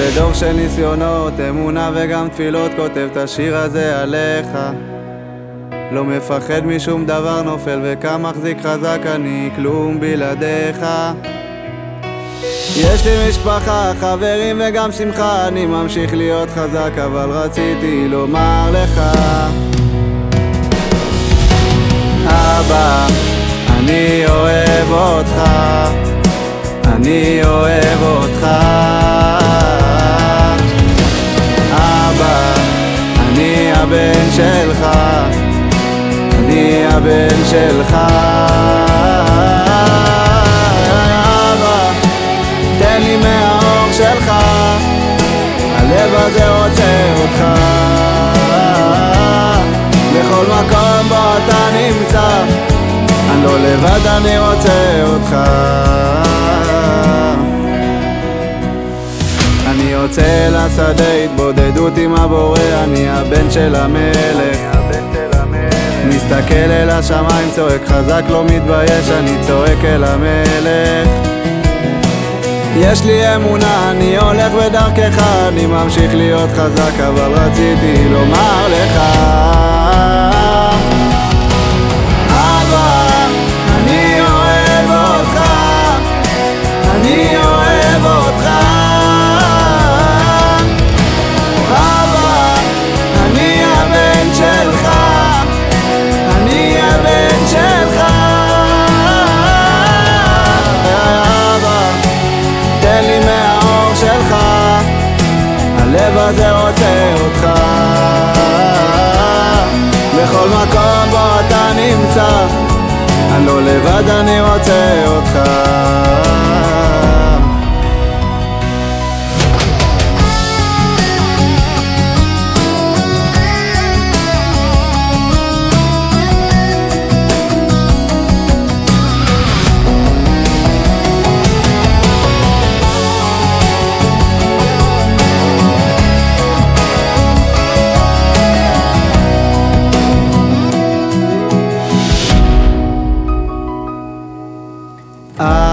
בדור של ניסיונות, אמונה וגם תפילות, כותב את השיר הזה עליך. לא מפחד משום דבר נופל, וכמה מחזיק חזק אני, כלום בלעדיך. יש לי משפחה, חברים וגם שמחה, אני ממשיך להיות חזק, אבל רציתי לומר לך אבא, אני אוהב אותך, אני אוהב אותך הבן שלך אבא, תן לי מהאור שלך, הלב הזה רוצה אותך בכל מקום בו אתה נמצא, אני לא לבד, אני רוצה אותך. אני יוצא לשדה, התבודדות עם הבורא, אני הבן של המלך. מסתכל אל השמיים, צועק חזק, לא מתבייש, אני צועק אל המלך. יש לי אמונה, אני הולך בדרכך, אני ממשיך להיות חזק, אבל רציתי לומר לך הזה רוצה אותך. בכל מקום בו אתה נמצא, אני לא לבד, אני רוצה אותך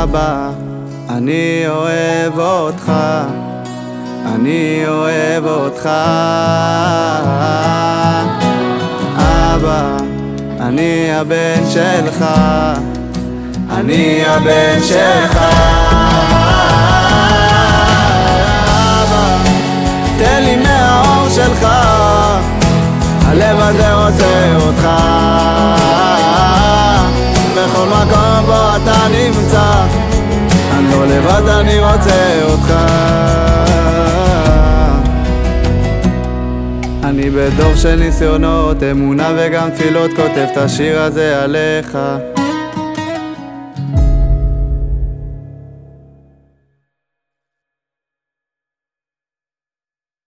אבא, אני אוהב אותך, אני אוהב אותך. אבא, אני הבן שלך, אני הבן שלך. אבא, תן לי מהאור שלך, הלב הזה רוצה אותך. בכל מקום לבד, אני רוצה אותך. אני בדור של ניסיונות, אמונה וגם תפילות, כותב את השיר הזה עליך.